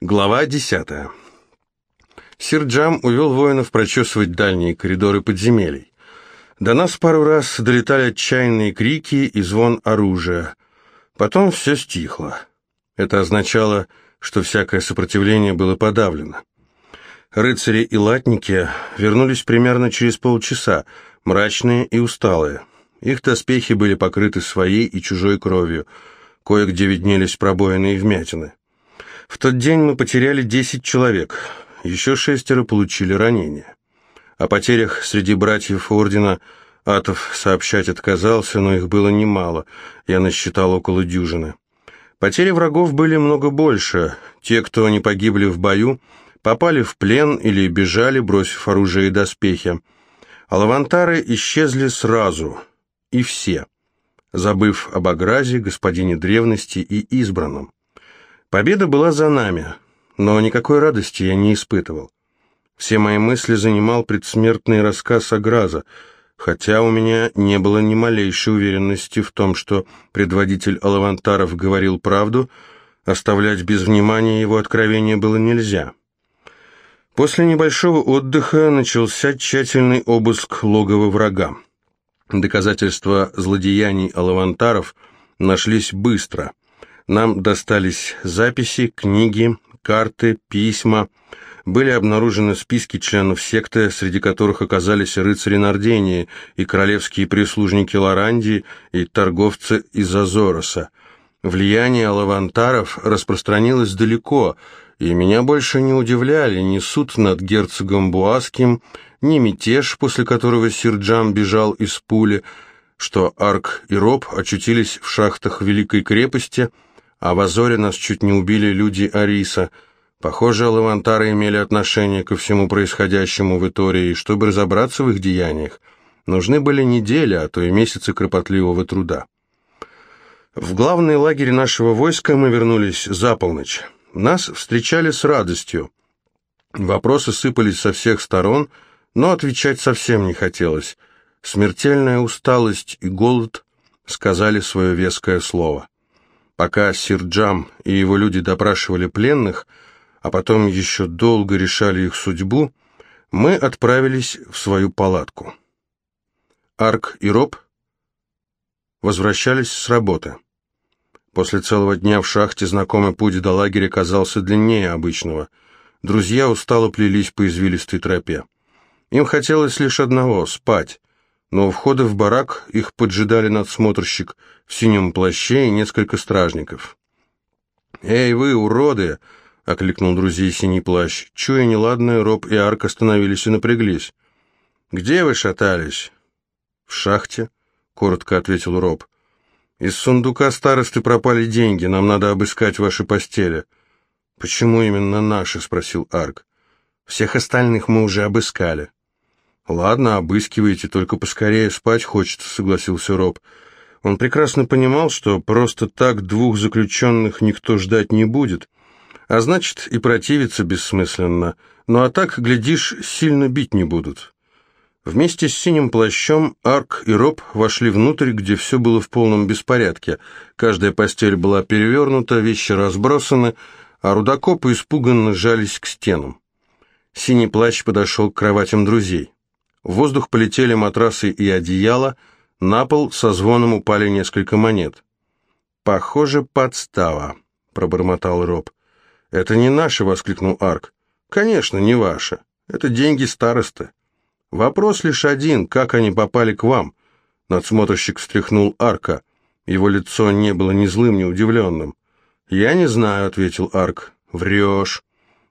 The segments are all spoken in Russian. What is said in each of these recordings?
Глава 10. Сир Джам увел воинов прочесывать дальние коридоры подземелий. До нас пару раз долетали отчаянные крики и звон оружия. Потом все стихло. Это означало, что всякое сопротивление было подавлено. Рыцари и латники вернулись примерно через полчаса, мрачные и усталые. Их доспехи были покрыты своей и чужой кровью. Кое-где виднелись пробоины и вмятины. В тот день мы потеряли 10 человек, еще шестеро получили ранения. О потерях среди братьев Ордена Атов сообщать отказался, но их было немало, я насчитал около дюжины. Потери врагов были много больше. Те, кто не погибли в бою, попали в плен или бежали, бросив оружие и доспехи. А лавантары исчезли сразу, и все, забыв об Агразе, господине древности и избранном. Победа была за нами, но никакой радости я не испытывал. Все мои мысли занимал предсмертный рассказ Аграза, хотя у меня не было ни малейшей уверенности в том, что предводитель Алавантаров говорил правду, оставлять без внимания его откровения было нельзя. После небольшого отдыха начался тщательный обыск логова врага. Доказательства злодеяний Алавантаров нашлись быстро – нам достались записи, книги, карты, письма. Были обнаружены списки членов секты, среди которых оказались рыцари Нардении и королевские прислужники Лорандии и торговцы из Азороса. Влияние лавантаров распространилось далеко, и меня больше не удивляли ни суд над герцогом Буаским, ни мятеж, после которого Сирджам бежал из пули, что Арк и Роб очутились в шахтах Великой крепости – а в Азоре нас чуть не убили люди Ариса. Похоже, лавантары имели отношение ко всему происходящему в Итории, и чтобы разобраться в их деяниях, нужны были недели, а то и месяцы кропотливого труда. В главный лагерь нашего войска мы вернулись за полночь. Нас встречали с радостью. Вопросы сыпались со всех сторон, но отвечать совсем не хотелось. Смертельная усталость и голод сказали свое веское слово. Пока Сирджам и его люди допрашивали пленных, а потом еще долго решали их судьбу, мы отправились в свою палатку. Арк и Роб возвращались с работы. После целого дня в шахте знакомый путь до лагеря казался длиннее обычного. Друзья устало плелись по извилистой тропе. Им хотелось лишь одного — спать но у входа в барак их поджидали надсмотрщик в синем плаще и несколько стражников. «Эй, вы, уроды!» — окликнул друзей синий плащ. Чуя неладное, Роб и Арк остановились и напряглись. «Где вы шатались?» «В шахте», — коротко ответил Роб. «Из сундука старосты пропали деньги, нам надо обыскать ваши постели». «Почему именно наши?» — спросил Арк. «Всех остальных мы уже обыскали». «Ладно, обыскивайте, только поскорее спать хочется», — согласился Роб. Он прекрасно понимал, что просто так двух заключенных никто ждать не будет, а значит и противиться бессмысленно, ну а так, глядишь, сильно бить не будут. Вместе с синим плащом Арк и Роб вошли внутрь, где все было в полном беспорядке. Каждая постель была перевернута, вещи разбросаны, а рудокопы испуганно жались к стенам. Синий плащ подошел к кроватям друзей. В воздух полетели матрасы и одеяло, на пол со звоном упали несколько монет. «Похоже, подстава», — пробормотал Роб. «Это не наши», — воскликнул Арк. «Конечно, не ваши. Это деньги старосты. Вопрос лишь один, как они попали к вам?» Надсмотрщик встряхнул Арка. Его лицо не было ни злым, ни удивленным. «Я не знаю», — ответил Арк. «Врешь».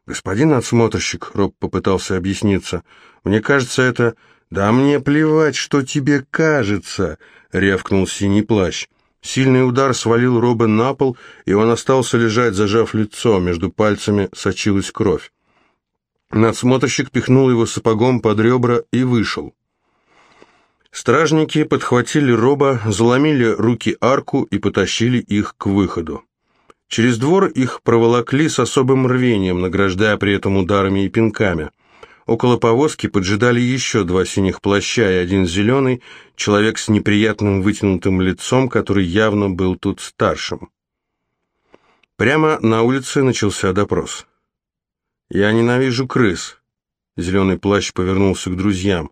«Господин надсмотрщик», — Роб попытался объясниться, — «мне кажется, это...» «Да мне плевать, что тебе кажется», — рявкнул синий плащ. Сильный удар свалил Роба на пол, и он остался лежать, зажав лицо, между пальцами сочилась кровь. Надсмотрщик пихнул его сапогом под ребра и вышел. Стражники подхватили Роба, заломили руки арку и потащили их к выходу. Через двор их проволокли с особым рвением, награждая при этом ударами и пинками. Около повозки поджидали еще два синих плаща и один зеленый, человек с неприятным вытянутым лицом, который явно был тут старшим. Прямо на улице начался допрос. «Я ненавижу крыс», — зеленый плащ повернулся к друзьям.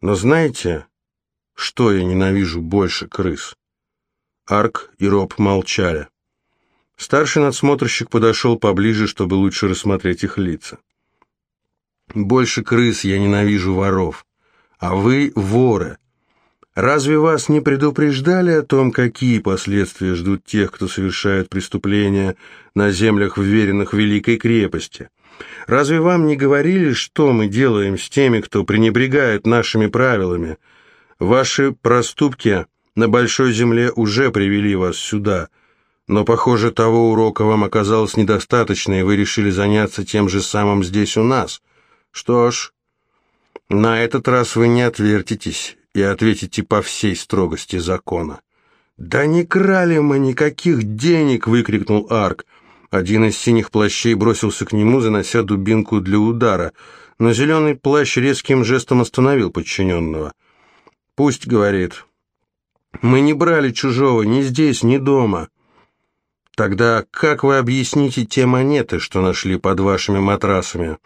«Но знаете, что я ненавижу больше крыс?» Арк и Роб молчали. Старший надсмотрщик подошел поближе, чтобы лучше рассмотреть их лица. «Больше крыс я ненавижу воров, а вы — воры. Разве вас не предупреждали о том, какие последствия ждут тех, кто совершает преступления на землях, вверенных Великой крепости? Разве вам не говорили, что мы делаем с теми, кто пренебрегает нашими правилами? Ваши проступки на Большой Земле уже привели вас сюда, но, похоже, того урока вам оказалось недостаточно, и вы решили заняться тем же самым здесь у нас. Что ж, на этот раз вы не отвертитесь» и ответите по всей строгости закона. «Да не крали мы никаких денег!» — выкрикнул Арк. Один из синих плащей бросился к нему, занося дубинку для удара, но зеленый плащ резким жестом остановил подчиненного. «Пусть, — говорит, — мы не брали чужого ни здесь, ни дома. Тогда как вы объясните те монеты, что нашли под вашими матрасами?»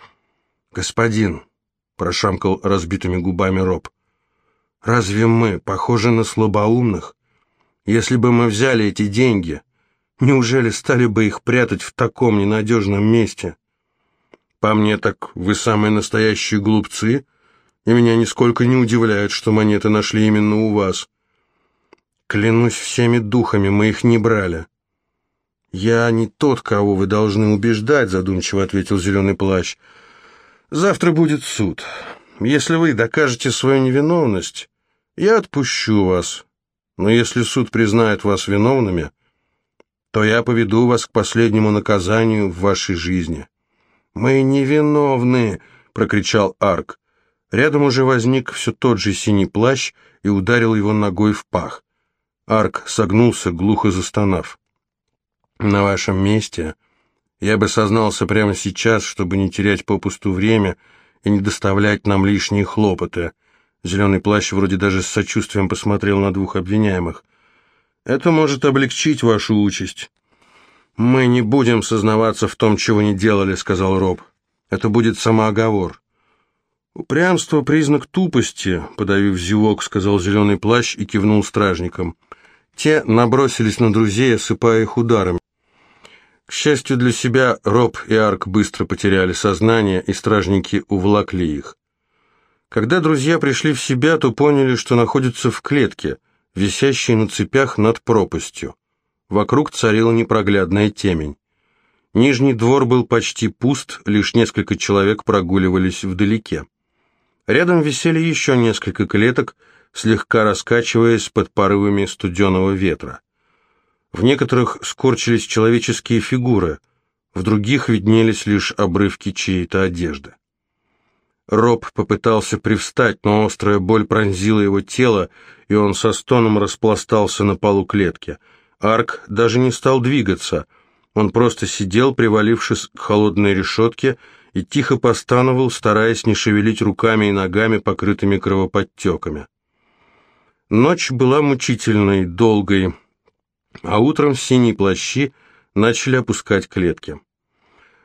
«Господин», — прошамкал разбитыми губами Роб, — Разве мы похожи на слабоумных? Если бы мы взяли эти деньги, неужели стали бы их прятать в таком ненадежном месте? По мне так вы самые настоящие глупцы, и меня нисколько не удивляет, что монеты нашли именно у вас. Клянусь всеми духами, мы их не брали. «Я не тот, кого вы должны убеждать», — задумчиво ответил Зеленый Плащ. «Завтра будет суд. Если вы докажете свою невиновность, я отпущу вас, но если суд признает вас виновными, то я поведу вас к последнему наказанию в вашей жизни». «Мы невиновны!» — прокричал Арк. Рядом уже возник все тот же синий плащ и ударил его ногой в пах. Арк согнулся, глухо застонав. «На вашем месте я бы сознался прямо сейчас, чтобы не терять попусту время и не доставлять нам лишние хлопоты», Зеленый плащ вроде даже с сочувствием посмотрел на двух обвиняемых. «Это может облегчить вашу участь». «Мы не будем сознаваться в том, чего не делали», — сказал Роб. «Это будет самооговор». «Упрямство — признак тупости», — подавив зевок, сказал зеленый плащ и кивнул стражникам. Те набросились на друзей, осыпая их ударами. К счастью для себя, Роб и Арк быстро потеряли сознание, и стражники увлакли их. Когда друзья пришли в себя, то поняли, что находятся в клетке, висящей на цепях над пропастью. Вокруг царила непроглядная темень. Нижний двор был почти пуст, лишь несколько человек прогуливались вдалеке. Рядом висели еще несколько клеток, слегка раскачиваясь под порывами студеного ветра. В некоторых скорчились человеческие фигуры, в других виднелись лишь обрывки чьей-то одежды. Роб попытался привстать, но острая боль пронзила его тело, и он со стоном распластался на полу клетки. Арк даже не стал двигаться. Он просто сидел, привалившись к холодной решетке, и тихо постановал, стараясь не шевелить руками и ногами, покрытыми кровоподтеками. Ночь была мучительной, долгой, а утром синие плащи начали опускать клетки.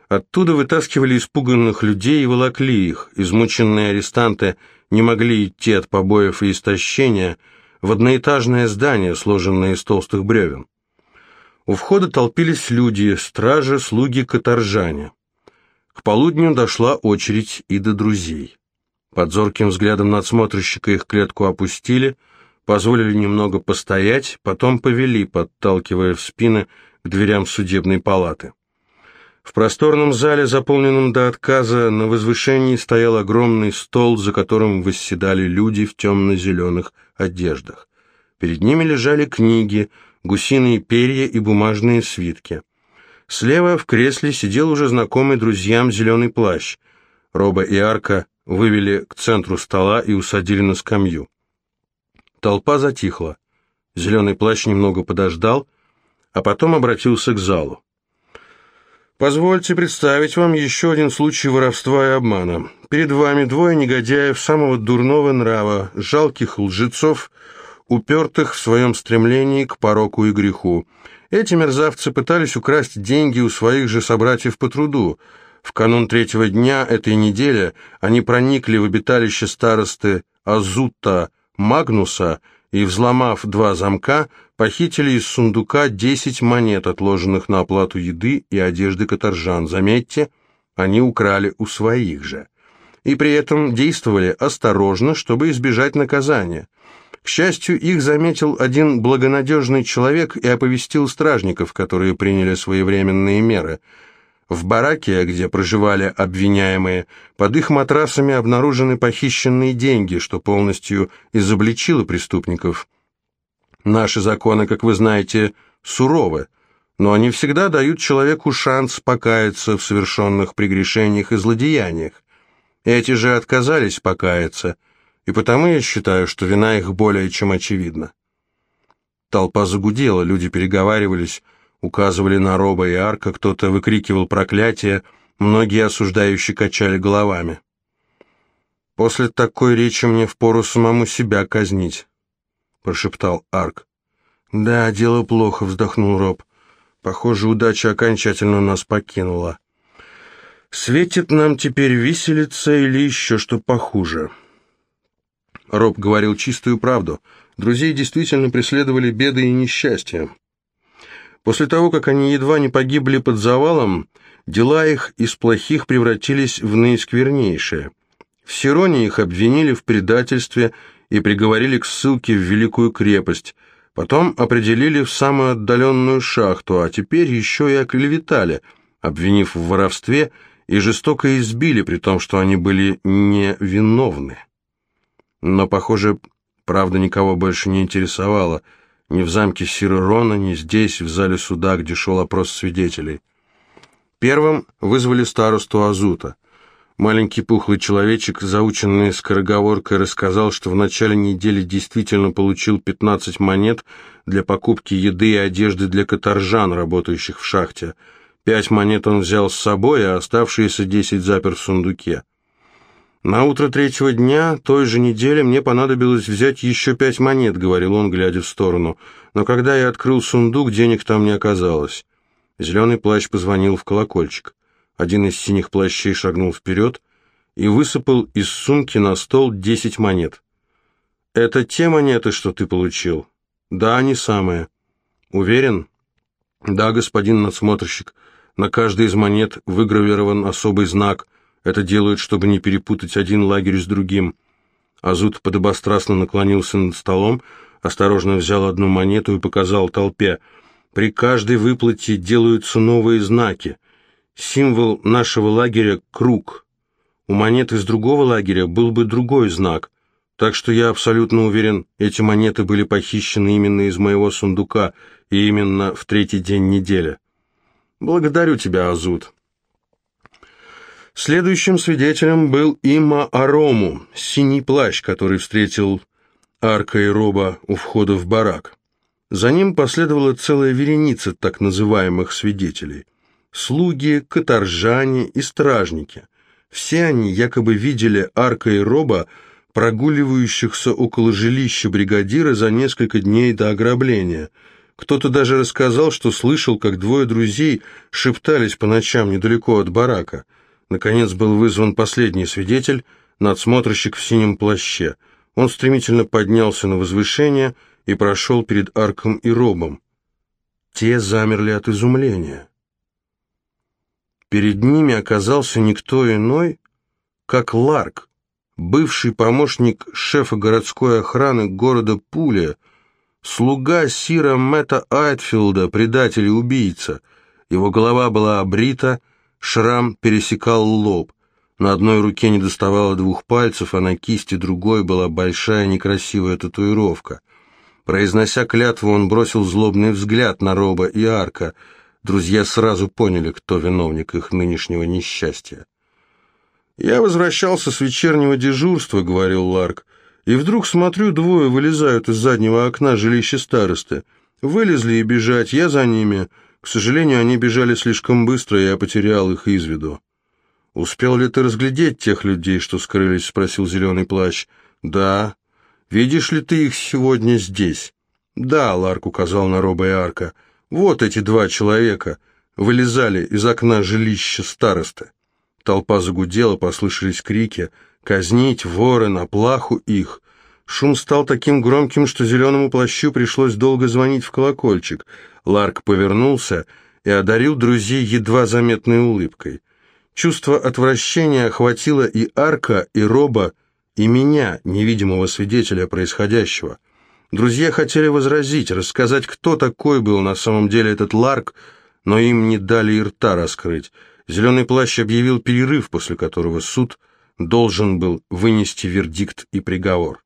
Оттуда вытаскивали испуганных людей и волокли их. Измученные арестанты не могли идти от побоев и истощения в одноэтажное здание, сложенное из толстых бревен. У входа толпились люди, стражи, слуги, каторжане. К полудню дошла очередь и до друзей. Под зорким взглядом надсмотрщика их клетку опустили, позволили немного постоять, потом повели, подталкивая в спины к дверям судебной палаты. В просторном зале, заполненном до отказа, на возвышении стоял огромный стол, за которым восседали люди в темно-зеленых одеждах. Перед ними лежали книги, гусиные перья и бумажные свитки. Слева в кресле сидел уже знакомый друзьям зеленый плащ. Роба и Арка вывели к центру стола и усадили на скамью. Толпа затихла. Зеленый плащ немного подождал, а потом обратился к залу. Позвольте представить вам еще один случай воровства и обмана. Перед вами двое негодяев самого дурного нрава, жалких лжецов, упертых в своем стремлении к пороку и греху. Эти мерзавцы пытались украсть деньги у своих же собратьев по труду. В канун третьего дня этой недели они проникли в обиталище старосты Азута Магнуса и, взломав два замка, похитили из сундука десять монет, отложенных на оплату еды и одежды каторжан. Заметьте, они украли у своих же. И при этом действовали осторожно, чтобы избежать наказания. К счастью, их заметил один благонадежный человек и оповестил стражников, которые приняли своевременные меры – в бараке, где проживали обвиняемые, под их матрасами обнаружены похищенные деньги, что полностью изобличило преступников. Наши законы, как вы знаете, суровы, но они всегда дают человеку шанс покаяться в совершенных прегрешениях и злодеяниях. Эти же отказались покаяться, и потому я считаю, что вина их более чем очевидна. Толпа загудела, люди переговаривались, указывали на Роба и Арка, кто-то выкрикивал проклятие, многие осуждающие качали головами. «После такой речи мне впору самому себя казнить», — прошептал Арк. «Да, дело плохо», — вздохнул Роб. «Похоже, удача окончательно нас покинула. Светит нам теперь виселица или еще что похуже». Роб говорил чистую правду. Друзей действительно преследовали беды и несчастья. После того, как они едва не погибли под завалом, дела их из плохих превратились в наисквернейшие. В Сироне их обвинили в предательстве и приговорили к ссылке в Великую крепость, потом определили в самую отдаленную шахту, а теперь еще и оклеветали, обвинив в воровстве и жестоко избили, при том, что они были невиновны. Но, похоже, правда никого больше не интересовала – ни в замке Сирерона, ни здесь, в зале суда, где шел опрос свидетелей. Первым вызвали старосту Азута. Маленький пухлый человечек, заученный скороговоркой, рассказал, что в начале недели действительно получил 15 монет для покупки еды и одежды для каторжан, работающих в шахте. Пять монет он взял с собой, а оставшиеся десять запер в сундуке. «На утро третьего дня той же недели мне понадобилось взять еще пять монет», — говорил он, глядя в сторону. «Но когда я открыл сундук, денег там не оказалось». Зеленый плащ позвонил в колокольчик. Один из синих плащей шагнул вперед и высыпал из сумки на стол десять монет. «Это те монеты, что ты получил?» «Да, они самые». «Уверен?» «Да, господин надсмотрщик. На каждой из монет выгравирован особый знак — это делают, чтобы не перепутать один лагерь с другим. Азут подобострастно наклонился над столом, осторожно взял одну монету и показал толпе. При каждой выплате делаются новые знаки. Символ нашего лагеря — круг. У монет из другого лагеря был бы другой знак. Так что я абсолютно уверен, эти монеты были похищены именно из моего сундука и именно в третий день недели. Благодарю тебя, Азут. Следующим свидетелем был Има Арому, синий плащ, который встретил Арка и Роба у входа в барак. За ним последовала целая вереница так называемых свидетелей. Слуги, каторжане и стражники. Все они якобы видели Арка и Роба, прогуливающихся около жилища бригадира за несколько дней до ограбления. Кто-то даже рассказал, что слышал, как двое друзей шептались по ночам недалеко от барака – Наконец был вызван последний свидетель, надсмотрщик в синем плаще. Он стремительно поднялся на возвышение и прошел перед арком и робом. Те замерли от изумления. Перед ними оказался никто иной, как Ларк, бывший помощник шефа городской охраны города Пуля, слуга Сира Мэтта Айтфилда, предатель и убийца. Его голова была обрита, Шрам пересекал лоб. На одной руке не доставало двух пальцев, а на кисти другой была большая некрасивая татуировка. Произнося клятву, он бросил злобный взгляд на Роба и Арка. Друзья сразу поняли, кто виновник их нынешнего несчастья. «Я возвращался с вечернего дежурства», — говорил Ларк, «и вдруг смотрю, двое вылезают из заднего окна жилища старосты. Вылезли и бежать, я за ними». К сожалению, они бежали слишком быстро, и я потерял их из виду. «Успел ли ты разглядеть тех людей, что скрылись?» — спросил зеленый плащ. «Да. Видишь ли ты их сегодня здесь?» «Да», — Ларк указал на Роба и Арка. «Вот эти два человека вылезали из окна жилища старосты». Толпа загудела, послышались крики. «Казнить, воры, на плаху их!» Шум стал таким громким, что зеленому плащу пришлось долго звонить в колокольчик. Ларк повернулся и одарил друзей едва заметной улыбкой. Чувство отвращения охватило и Арка, и Роба, и меня, невидимого свидетеля происходящего. Друзья хотели возразить, рассказать, кто такой был на самом деле этот Ларк, но им не дали и рта раскрыть. Зеленый плащ объявил перерыв, после которого суд должен был вынести вердикт и приговор.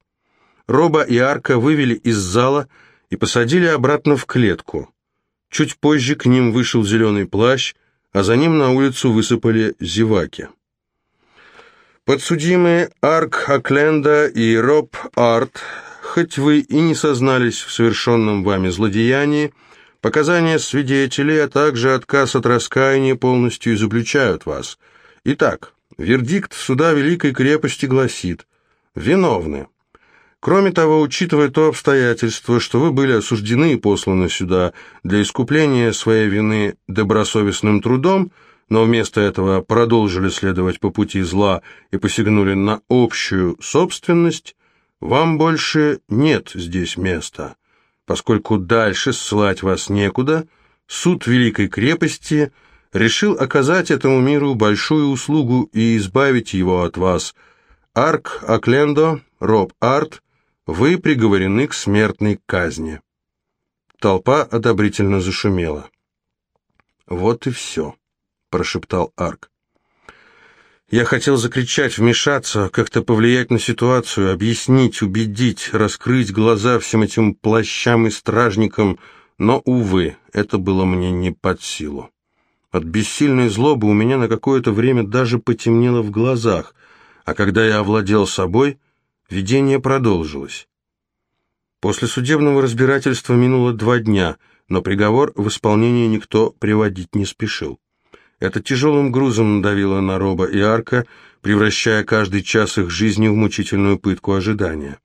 Роба и Арка вывели из зала и посадили обратно в клетку. Чуть позже к ним вышел зеленый плащ, а за ним на улицу высыпали зеваки. Подсудимые Арк Акленда и Роб Арт, хоть вы и не сознались в совершенном вами злодеянии, показания свидетелей, а также отказ от раскаяния полностью изобличают вас. Итак, вердикт суда Великой крепости гласит «Виновны». Кроме того, учитывая то обстоятельство, что вы были осуждены и посланы сюда для искупления своей вины добросовестным трудом, но вместо этого продолжили следовать по пути зла и посягнули на общую собственность, вам больше нет здесь места, поскольку дальше ссылать вас некуда, суд Великой крепости решил оказать этому миру большую услугу и избавить его от вас. Арк Аклендо, Роб Арт – вы приговорены к смертной казни». Толпа одобрительно зашумела. «Вот и все», — прошептал Арк. Я хотел закричать, вмешаться, как-то повлиять на ситуацию, объяснить, убедить, раскрыть глаза всем этим плащам и стражникам, но, увы, это было мне не под силу. От бессильной злобы у меня на какое-то время даже потемнело в глазах, а когда я овладел собой — Видение продолжилось. После судебного разбирательства минуло два дня, но приговор в исполнение никто приводить не спешил. Это тяжелым грузом надавило на Роба и Арка, превращая каждый час их жизни в мучительную пытку ожидания.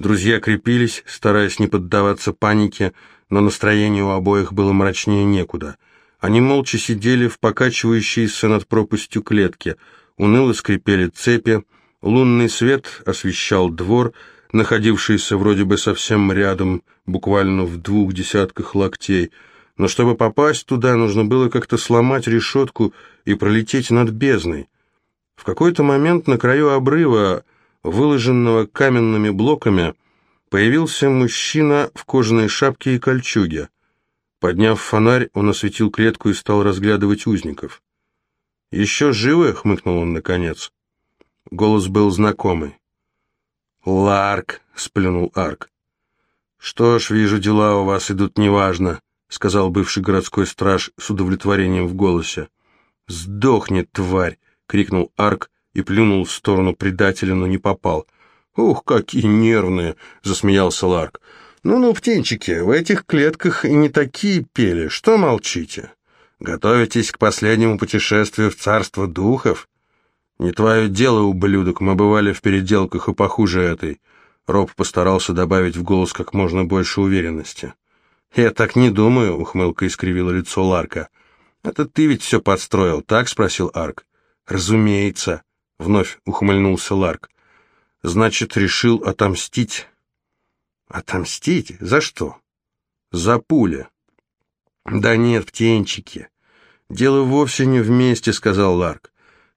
Друзья крепились, стараясь не поддаваться панике, но настроение у обоих было мрачнее некуда. Они молча сидели в покачивающейся над пропастью клетке, уныло скрипели цепи, Лунный свет освещал двор, находившийся вроде бы совсем рядом, буквально в двух десятках локтей, но чтобы попасть туда, нужно было как-то сломать решетку и пролететь над бездной. В какой-то момент на краю обрыва, выложенного каменными блоками, появился мужчина в кожаной шапке и кольчуге. Подняв фонарь, он осветил клетку и стал разглядывать узников. «Еще живы?» — хмыкнул он наконец. Голос был знакомый. «Ларк!» — сплюнул Арк. «Что ж, вижу, дела у вас идут неважно», — сказал бывший городской страж с удовлетворением в голосе. «Сдохни, тварь!» — крикнул Арк и плюнул в сторону предателя, но не попал. «Ух, какие нервные!» — засмеялся Ларк. «Ну-ну, птенчики, в этих клетках и не такие пели. Что молчите? Готовитесь к последнему путешествию в царство духов?» «Не твое дело, ублюдок, мы бывали в переделках и похуже этой». Роб постарался добавить в голос как можно больше уверенности. «Я так не думаю», — ухмылка искривила лицо Ларка. «Это ты ведь все подстроил, так?» — спросил Арк. «Разумеется», — вновь ухмыльнулся Ларк. «Значит, решил отомстить». «Отомстить? За что?» «За пули». «Да нет, птенчики. Дело вовсе не вместе», — сказал Ларк.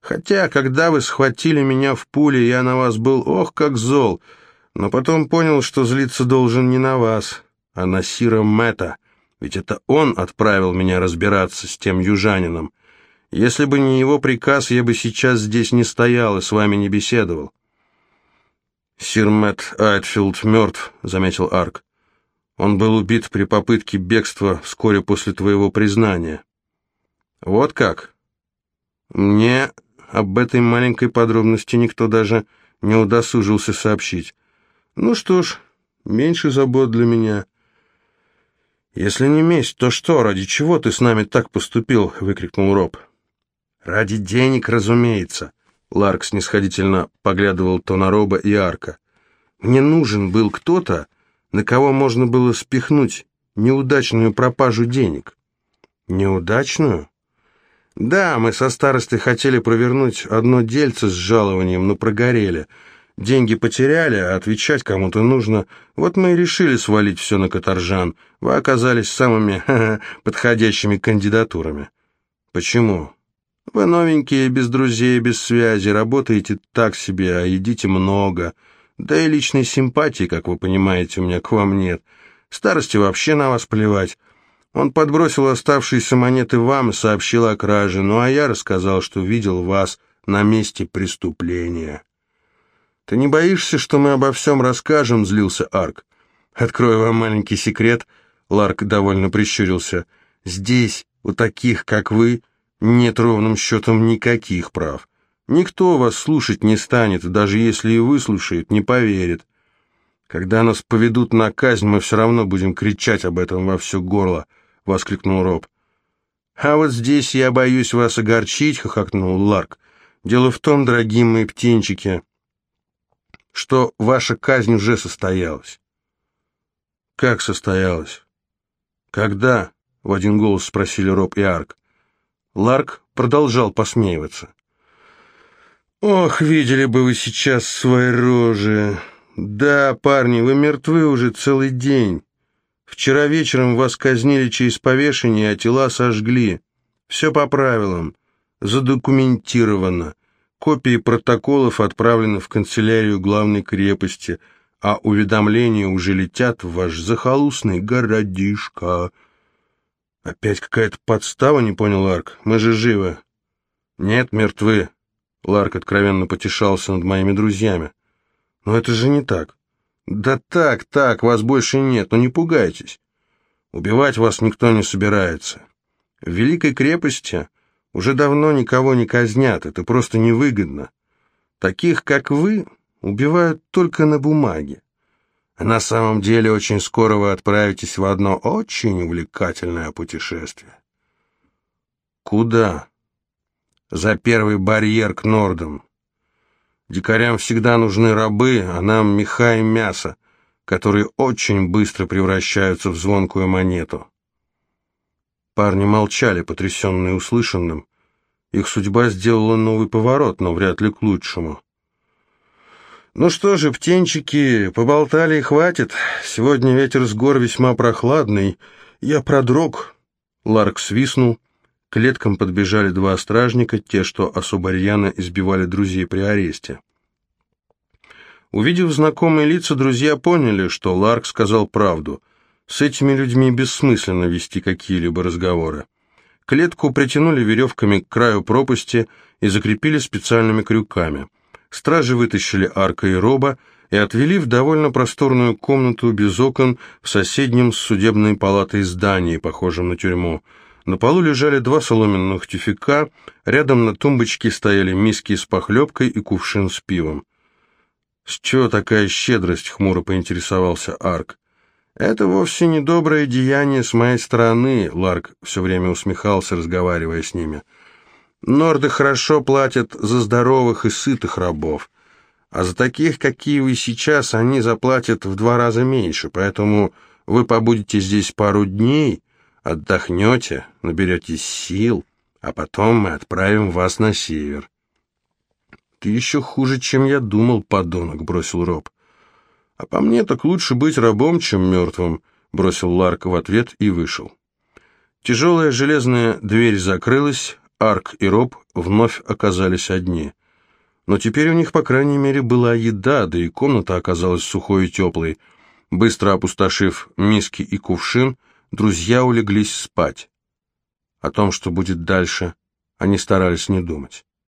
Хотя, когда вы схватили меня в пуле, я на вас был ох как зол, но потом понял, что злиться должен не на вас, а на Сира Мэтта, ведь это он отправил меня разбираться с тем южанином. Если бы не его приказ, я бы сейчас здесь не стоял и с вами не беседовал. «Сир Мэтт Айтфилд мертв», — заметил Арк. «Он был убит при попытке бегства вскоре после твоего признания». «Вот как?» «Мне об этой маленькой подробности никто даже не удосужился сообщить. Ну что ж, меньше забот для меня. «Если не месть, то что, ради чего ты с нами так поступил?» — выкрикнул Роб. «Ради денег, разумеется», — Ларк снисходительно поглядывал то на Роба и Арка. «Мне нужен был кто-то, на кого можно было спихнуть неудачную пропажу денег». «Неудачную?» «Да, мы со старостой хотели провернуть одно дельце с жалованием, но прогорели. Деньги потеряли, а отвечать кому-то нужно. Вот мы и решили свалить все на каторжан. Вы оказались самыми подходящими кандидатурами». «Почему?» «Вы новенькие, без друзей, без связи, работаете так себе, а едите много. Да и личной симпатии, как вы понимаете, у меня к вам нет. Старости вообще на вас плевать». Он подбросил оставшиеся монеты вам и сообщил о краже, ну а я рассказал, что видел вас на месте преступления. «Ты не боишься, что мы обо всем расскажем?» — злился Арк. «Открою вам маленький секрет», — Ларк довольно прищурился. «Здесь, у таких, как вы, нет ровным счетом никаких прав. Никто вас слушать не станет, даже если и выслушает, не поверит. Когда нас поведут на казнь, мы все равно будем кричать об этом во все горло». — воскликнул Роб. «А вот здесь я боюсь вас огорчить», — хохотнул Ларк. «Дело в том, дорогие мои птенчики, что ваша казнь уже состоялась». «Как состоялась?» «Когда?» — в один голос спросили Роб и Арк. Ларк продолжал посмеиваться. «Ох, видели бы вы сейчас свои рожи! Да, парни, вы мертвы уже целый день. Вчера вечером вас казнили через повешение, а тела сожгли. Все по правилам. Задокументировано. Копии протоколов отправлены в канцелярию главной крепости, а уведомления уже летят в ваш захолустный городишко. Опять какая-то подстава, не понял Арк. Мы же живы. Нет, мертвы. Ларк откровенно потешался над моими друзьями. Но это же не так. «Да так, так, вас больше нет, но не пугайтесь. Убивать вас никто не собирается. В Великой крепости уже давно никого не казнят, это просто невыгодно. Таких, как вы, убивают только на бумаге. А на самом деле очень скоро вы отправитесь в одно очень увлекательное путешествие. Куда? За первый барьер к Нордам. Дикарям всегда нужны рабы, а нам меха и мясо, которые очень быстро превращаются в звонкую монету. Парни молчали, потрясенные услышанным. Их судьба сделала новый поворот, но вряд ли к лучшему. «Ну что же, птенчики, поболтали и хватит. Сегодня ветер с гор весьма прохладный. Я продрог». Ларк свистнул. К клеткам подбежали два стражника, те, что особо рьяно избивали друзей при аресте. Увидев знакомые лица, друзья поняли, что Ларк сказал правду. С этими людьми бессмысленно вести какие-либо разговоры. Клетку притянули веревками к краю пропасти и закрепили специальными крюками. Стражи вытащили Арка и Роба и отвели в довольно просторную комнату без окон в соседнем с судебной палатой здании, похожем на тюрьму. На полу лежали два соломенных тюфяка, рядом на тумбочке стояли миски с похлебкой и кувшин с пивом. «С чего такая щедрость?» — хмуро поинтересовался Арк. «Это вовсе не доброе деяние с моей стороны», — Ларк все время усмехался, разговаривая с ними. «Норды хорошо платят за здоровых и сытых рабов, а за таких, какие вы сейчас, они заплатят в два раза меньше, поэтому вы побудете здесь пару дней, Отдохнете, наберетесь сил, а потом мы отправим вас на север. Ты еще хуже, чем я думал, подонок, бросил Роб. А по мне так лучше быть рабом, чем мертвым, бросил Ларк в ответ и вышел. Тяжелая железная дверь закрылась, Арк и Роб вновь оказались одни. Но теперь у них, по крайней мере, была еда, да и комната оказалась сухой и теплой. Быстро опустошив миски и кувшин, друзья улеглись спать. О том, что будет дальше, они старались не думать.